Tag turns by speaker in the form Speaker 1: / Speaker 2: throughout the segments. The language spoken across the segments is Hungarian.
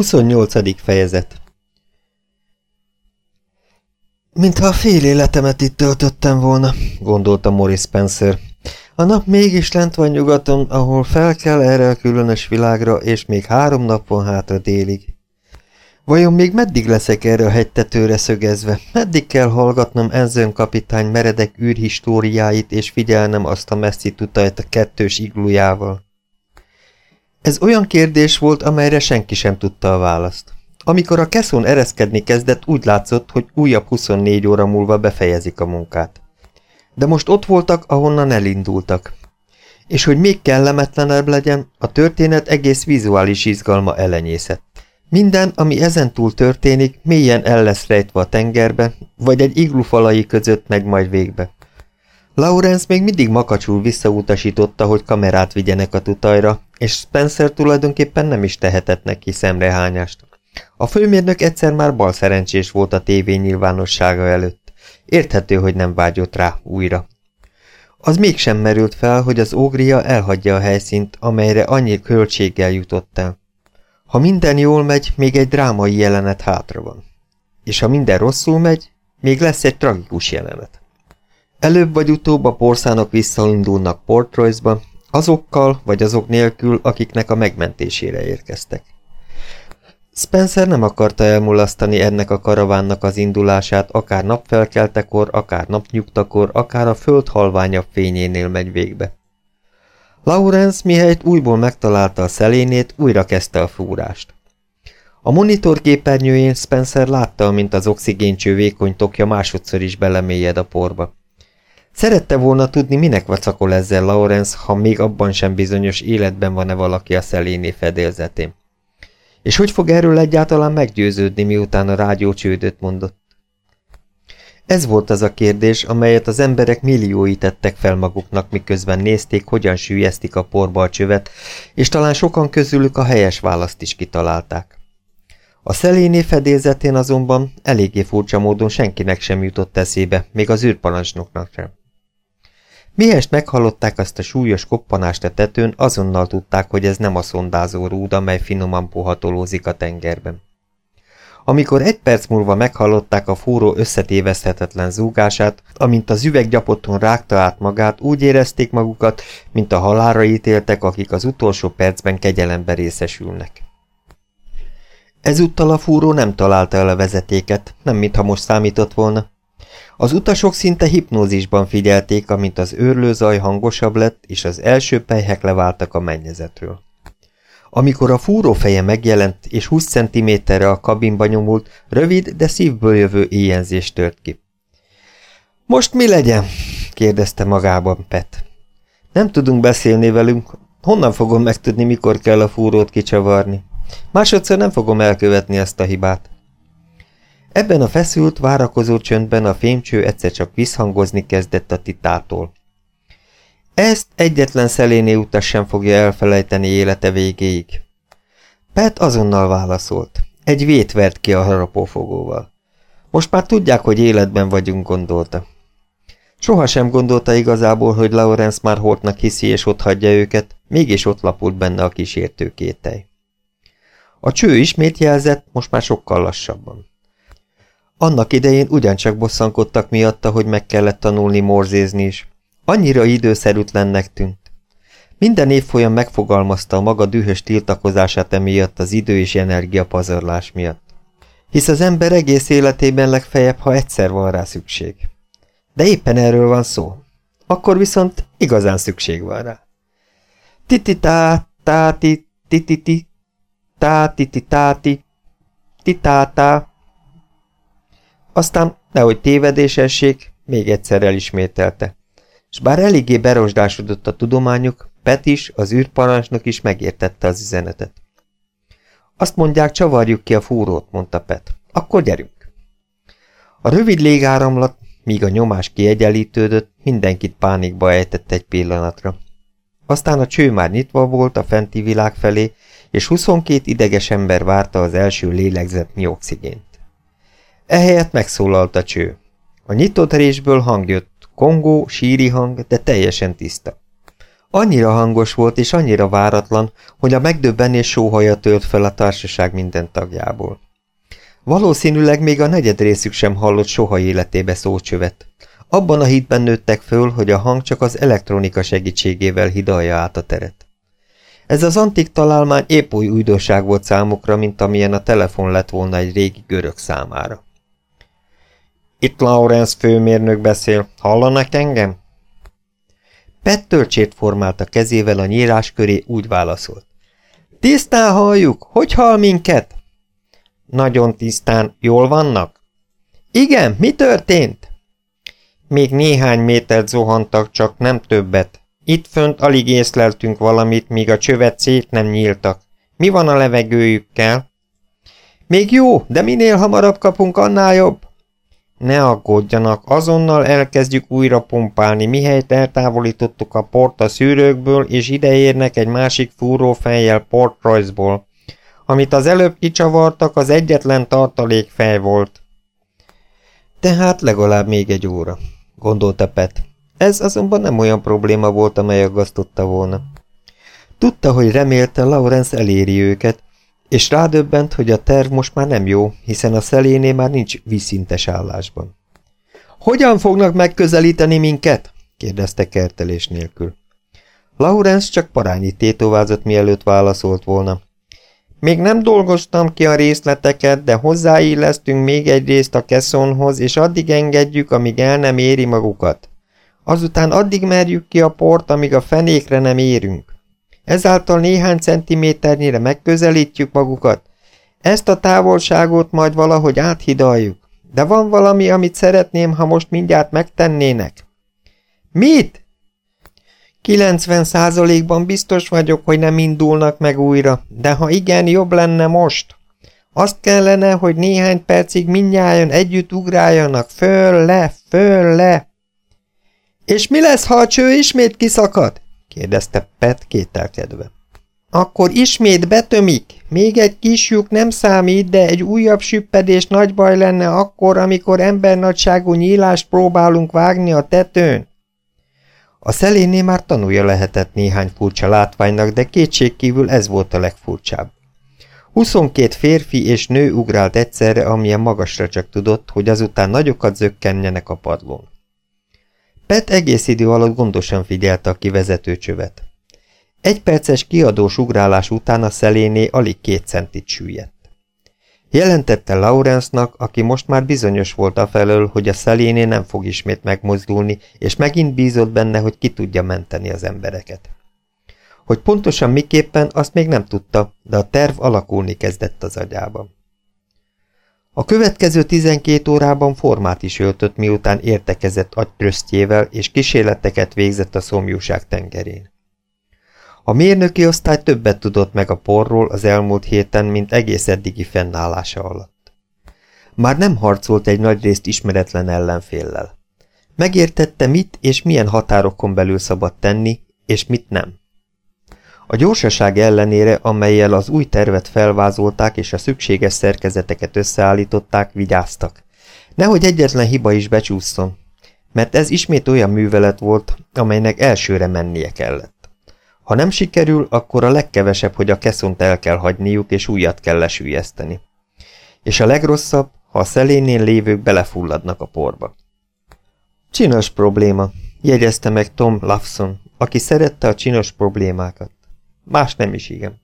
Speaker 1: 28. fejezet Mintha a fél életemet itt töltöttem volna, gondolta Morris Spencer. A nap mégis lent van nyugaton, ahol fel kell erre a különös világra, és még három nap van hátra délig. Vajon még meddig leszek erre a hegytetőre szögezve? Meddig kell hallgatnom Enzen kapitány meredek űrhistóriáit, és figyelnem azt a messzi tutajt a kettős iglujával? Ez olyan kérdés volt, amelyre senki sem tudta a választ. Amikor a keszon ereszkedni kezdett, úgy látszott, hogy újabb 24 óra múlva befejezik a munkát. De most ott voltak, ahonnan elindultak. És hogy még kellemetlenebb legyen, a történet egész vizuális izgalma elenyészett. Minden, ami ezentúl történik, mélyen el lesz rejtve a tengerbe, vagy egy iglufalai között meg majd végbe. Lawrence még mindig makacsul visszautasította, hogy kamerát vigyenek a tutajra, és Spencer tulajdonképpen nem is tehetett neki szemrehányást. A főmérnök egyszer már bal szerencsés volt a tévé nyilvánossága előtt. Érthető, hogy nem vágyott rá újra. Az mégsem merült fel, hogy az ógria elhagyja a helyszínt, amelyre annyi költséggel jutott el. Ha minden jól megy, még egy drámai jelenet hátra van. És ha minden rosszul megy, még lesz egy tragikus jelenet. Előbb vagy utóbb a porszánok visszaindulnak Port Royce-ba, azokkal vagy azok nélkül, akiknek a megmentésére érkeztek. Spencer nem akarta elmulasztani ennek a karavánnak az indulását, akár napfelkeltekor, akár napnyugtakor, akár a föld halványabb fényénél megy végbe. Lawrence, mihelyt újból megtalálta a szelénét, újra kezdte a fúrást. A monitor képernyőjén Spencer látta, mint az oxigéncső vékony tokja másodszor is belemélyed a porba. Szerette volna tudni, minek vacakol ezzel Lawrence, ha még abban sem bizonyos életben van-e valaki a szeléné fedélzetén. És hogy fog erről egyáltalán meggyőződni, miután a rádió csődöt mondott? Ez volt az a kérdés, amelyet az emberek milliói tettek fel maguknak, miközben nézték, hogyan sűjesztik a porba a csövet, és talán sokan közülük a helyes választ is kitalálták. A szeléné fedélzetén azonban eléggé furcsa módon senkinek sem jutott eszébe, még az űrparancsnoknak sem. Mihest meghallották azt a súlyos koppanást a tetőn, azonnal tudták, hogy ez nem a szondázó rúd, amely finoman pohatolózik a tengerben. Amikor egy perc múlva meghallották a fúró összetéveszthetetlen zúgását, amint az üveggyapoton rágta át magát, úgy érezték magukat, mint a halára ítéltek, akik az utolsó percben kegyelembe részesülnek. Ezúttal a fúró nem találta el a vezetéket, nem mintha most számított volna. Az utasok szinte hipnózisban figyelték, amint az őrlőzaj hangosabb lett, és az első pejhek leváltak a mennyezetről. Amikor a fúró feje megjelent, és 20 centiméterre a kabinba nyomult, rövid, de szívből jövő éjjenzés tört ki. Most mi legyen? kérdezte magában Pet. Nem tudunk beszélni velünk. Honnan fogom megtudni, mikor kell a fúrót kicsavarni? Másodszor nem fogom elkövetni ezt a hibát. Ebben a feszült, várakozó csöndben a fémcső egyszer csak visszhangozni kezdett a titától. Ezt egyetlen szeléné utas sem fogja elfelejteni élete végéig. Pet azonnal válaszolt. Egy vét vert ki a harapófogóval. Most már tudják, hogy életben vagyunk, gondolta. Soha sem gondolta igazából, hogy Lawrence már holtnak hiszi és ott hagyja őket, mégis ott lapult benne a kísértő kételj. A cső ismét jelzett, most már sokkal lassabban. Annak idején ugyancsak bosszankodtak miatta, hogy meg kellett tanulni morzézni is. Annyira időszerűtlennek tűnt. Minden évfolyam megfogalmazta a maga dühös tiltakozását emiatt az idő és energia pazarlás miatt. Hisz az ember egész életében legfeljebb, ha egyszer van rá szükség. De éppen erről van szó. Akkor viszont igazán szükség van rá. Tititá, táti, tititi, táti, táti, titátá. Aztán, nehogy tévedésessék, még egyszer elismételte és bár eléggé berosdásodott a tudományuk, Pet is, az űrparancsnok is megértette az üzenetet. Azt mondják, csavarjuk ki a fúrót, mondta Pet. Akkor gyerünk. A rövid légáramlat, míg a nyomás kiegyenlítődött, mindenkit pánikba ejtett egy pillanatra. Aztán a cső már nyitva volt a fenti világ felé, és 22 ideges ember várta az első lélegzetnyi oxigént. Ehelyett megszólalt a cső. A nyitott résből hang jött, Kongó, síri hang, de teljesen tiszta. Annyira hangos volt és annyira váratlan, hogy a megdöbbenés sóhaja tölt fel a társaság minden tagjából. Valószínűleg még a negyed részük sem hallott soha életébe szócsövet. Abban a hitben nőttek föl, hogy a hang csak az elektronika segítségével hidalja át a teret. Ez az antik találmány épp új újdonság volt számukra, mint amilyen a telefon lett volna egy régi görög számára. Itt Lawrence főmérnök beszél. Hallanak engem? Pet tölcsét formált a kezével a nyírás köré, úgy válaszolt. Tisztán halljuk! Hogy hall minket? Nagyon tisztán. Jól vannak? Igen, mi történt? Még néhány métert zuhantak, csak nem többet. Itt fönt alig észleltünk valamit, míg a csövet szét nem nyíltak. Mi van a levegőjükkel? Még jó, de minél hamarabb kapunk, annál jobb. Ne aggódjanak, azonnal elkezdjük újra pumpálni, mihelyt eltávolítottuk a port a szűrőkből, és ideérnek egy másik fúrófejjel Port Royce-ból. Amit az előbb kicsavartak, az egyetlen tartalékfej volt. Tehát legalább még egy óra, gondolta Pet. Ez azonban nem olyan probléma volt, amely aggasztotta volna. Tudta, hogy remélte, Lawrence eléri őket, és rádöbbent, hogy a terv most már nem jó, hiszen a szeléné már nincs vízszintes állásban. Hogyan fognak megközelíteni minket? kérdezte kertelés nélkül. Lawrence csak parányi tétovázott, mielőtt válaszolt volna. Még nem dolgoztam ki a részleteket, de hozzáillesztünk még egy részt a keszonhoz, és addig engedjük, amíg el nem éri magukat. Azután addig merjük ki a port, amíg a fenékre nem érünk. Ezáltal néhány centiméternyire megközelítjük magukat. Ezt a távolságot majd valahogy áthidaljuk. De van valami, amit szeretném, ha most mindjárt megtennének. Mit? 90 százalékban biztos vagyok, hogy nem indulnak meg újra, de ha igen, jobb lenne most. Azt kellene, hogy néhány percig mindnyájan együtt ugráljanak, föl, le, föl, le. És mi lesz, ha a cső ismét kiszakad? Kérdezte Pet kételkedve. Akkor ismét betömik. Még egy kis lyuk nem számít, de egy újabb süppedés nagy baj lenne akkor, amikor embernagyságú nyílást próbálunk vágni a tetőn. A szeléné már tanulja lehetett néhány furcsa látványnak, de kétségkívül ez volt a legfurcsább. 22 férfi és nő ugrált egyszerre, amilyen magasra csak tudott, hogy azután nagyokat zökkenjenek a padlón. Pet egész idő alatt gondosan figyelte a kivezető csövet. Egy perces kiadós ugrálás után a szeléné alig két centit süllyedt. Jelentette Lawrence-nak, aki most már bizonyos volt a felől, hogy a szeléné nem fog ismét megmozdulni, és megint bízott benne, hogy ki tudja menteni az embereket. Hogy pontosan miképpen, azt még nem tudta, de a terv alakulni kezdett az agyában. A következő 12 órában formát is öltött, miután értekezett agytrösztjével, és kísérleteket végzett a szomjúság tengerén. A mérnöki osztály többet tudott meg a porról az elmúlt héten, mint egész eddigi fennállása alatt. Már nem harcolt egy nagy részt ismeretlen ellenféllel. Megértette, mit és milyen határokon belül szabad tenni, és mit nem. A gyorsaság ellenére, amelyel az új tervet felvázolták és a szükséges szerkezeteket összeállították, vigyáztak. Nehogy egyetlen hiba is becsúszson, mert ez ismét olyan művelet volt, amelynek elsőre mennie kellett. Ha nem sikerül, akkor a legkevesebb, hogy a keszont el kell hagyniuk, és újat kell lesülyezteni. És a legrosszabb, ha a szelénén lévők belefulladnak a porba. Csinos probléma, jegyezte meg Tom Lawson, aki szerette a csinos problémákat. Más nem is igen.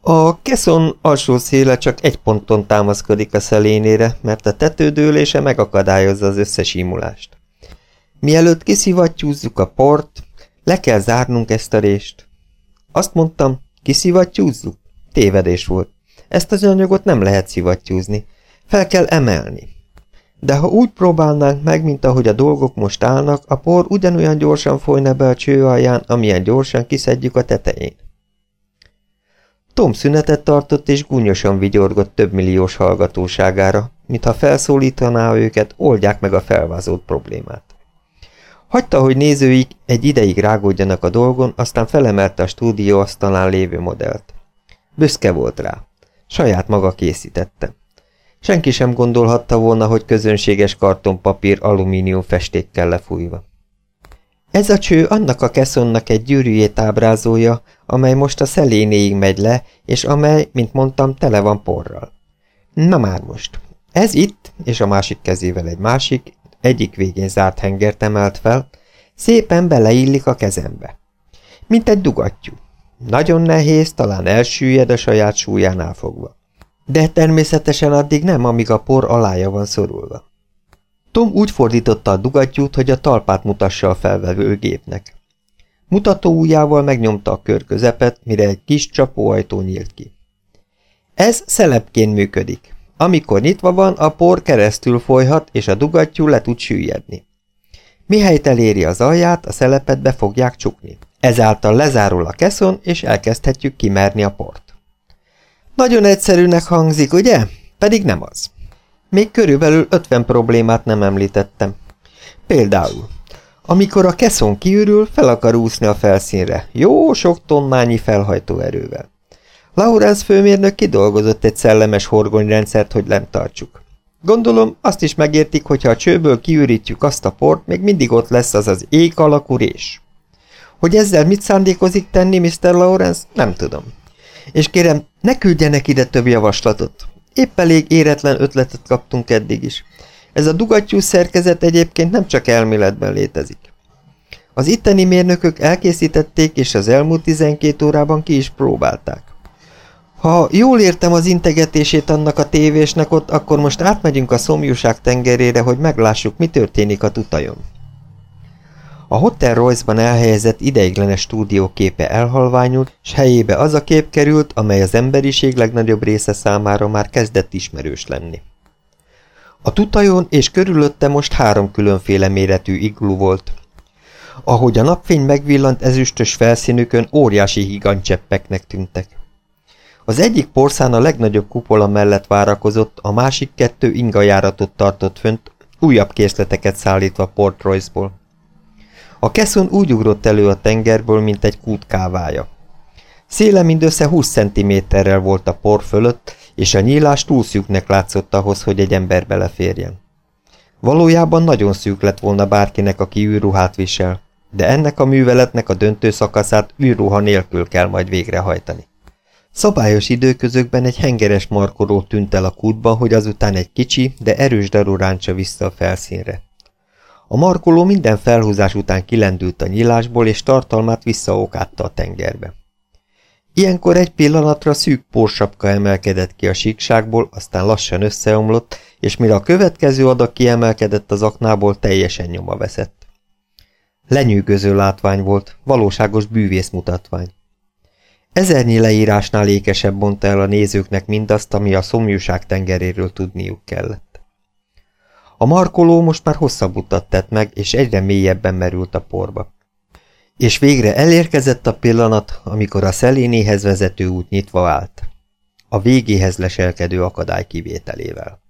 Speaker 1: A keszon alsó széle csak egy ponton támaszkodik a szelénére, mert a tetődőlése megakadályozza az összesímulást. Mielőtt kiszivattyúzzuk a port, le kell zárnunk ezt a rést. Azt mondtam, kiszivattyúzzuk? Tévedés volt. Ezt az anyagot nem lehet szivattyúzni. Fel kell emelni. De ha úgy próbálnánk meg, mint ahogy a dolgok most állnak, a por ugyanolyan gyorsan folyna be a cső alján, amilyen gyorsan kiszedjük a tetején. Tom szünetet tartott és gúnyosan vigyorgott több milliós hallgatóságára, mintha felszólítaná őket, oldják meg a felvázolt problémát. Hagyta, hogy nézőik egy ideig rágódjanak a dolgon, aztán felemelte a stúdió asztalán lévő modellt. Büszke volt rá. Saját maga készítette. Senki sem gondolhatta volna, hogy közönséges kartonpapír alumínium festékkel lefújva. Ez a cső annak a keszonnak egy gyűrűjét ábrázolja, amely most a szelénéig megy le, és amely, mint mondtam, tele van porral. Na már most. Ez itt, és a másik kezével egy másik, egyik végén zárt hengert emelt fel, szépen beleillik a kezembe. Mint egy dugattyú. Nagyon nehéz, talán elsüllyed a saját súlyánál fogva. De természetesen addig nem, amíg a por alája van szorulva. Tom úgy fordította a dugattyút, hogy a talpát mutassa a felvevő gépnek. Mutató ujjával megnyomta a kör közepet, mire egy kis csapóajtó nyílt ki. Ez szelepként működik. Amikor nyitva van, a por keresztül folyhat, és a dugattyú le tud süllyedni. Mihelyt eléri az alját, a szelepet be fogják csukni. Ezáltal lezárul a keszon, és elkezdhetjük kimerni a port. Nagyon egyszerűnek hangzik, ugye? Pedig nem az. Még körülbelül 50 problémát nem említettem. Például, amikor a keszon kiürül, fel akar úszni a felszínre, jó sok tonnányi felhajtóerővel. Laurence főmérnök kidolgozott egy szellemes horgonyrendszert, hogy nem tartsuk. Gondolom, azt is megértik, hogyha a csőből kiürítjük azt a port, még mindig ott lesz az az ég alakú rés. Hogy ezzel mit szándékozik tenni, Mr. Lawrence, nem tudom. És kérem, ne küldjenek ide több javaslatot. Épp elég éretlen ötletet kaptunk eddig is. Ez a dugattyú szerkezet egyébként nem csak elméletben létezik. Az itteni mérnökök elkészítették, és az elmúlt 12 órában ki is próbálták. Ha jól értem az integetését annak a tévésnek ott, akkor most átmegyünk a szomjúság tengerére, hogy meglássuk, mi történik a tutajon. A Hotel Royce-ban elhelyezett ideiglenes stúdióképe elhalványult, s helyébe az a kép került, amely az emberiség legnagyobb része számára már kezdett ismerős lenni. A tutajon és körülötte most három különféle méretű iglu volt. Ahogy a napfény megvillant ezüstös felszínükön, óriási higantcseppeknek tűntek. Az egyik porszán a legnagyobb kupola mellett várakozott, a másik kettő ingajáratot tartott fönt, újabb készleteket szállítva Port Royce-ból. A keszon úgy ugrott elő a tengerből, mint egy kút kávája. Széle mindössze 20 cm-rel volt a por fölött, és a nyílás túl szűknek látszott ahhoz, hogy egy ember beleférjen. Valójában nagyon szűk lett volna bárkinek, aki űrruhát visel, de ennek a műveletnek a döntő szakaszát űrruha nélkül kell majd végrehajtani. Szabályos időközökben egy hengeres markoló tűnt el a kútba, hogy azután egy kicsi, de erős daru ráncsa vissza a felszínre. A markoló minden felhúzás után kilendült a nyílásból, és tartalmát visszaókátta a tengerbe. Ilyenkor egy pillanatra szűk porsapka emelkedett ki a síkságból, aztán lassan összeomlott, és mire a következő adag kiemelkedett az aknából, teljesen nyoma veszett. Lenyűgöző látvány volt, valóságos bűvész mutatvány. Ezernyi leírásnál ékesebb mondta el a nézőknek mindazt, ami a szomjúság tengeréről tudniuk kellett. A markoló most már hosszabb utat tett meg, és egyre mélyebben merült a porba. És végre elérkezett a pillanat, amikor a szelénéhez vezető út nyitva állt. A végéhez leselkedő akadály kivételével.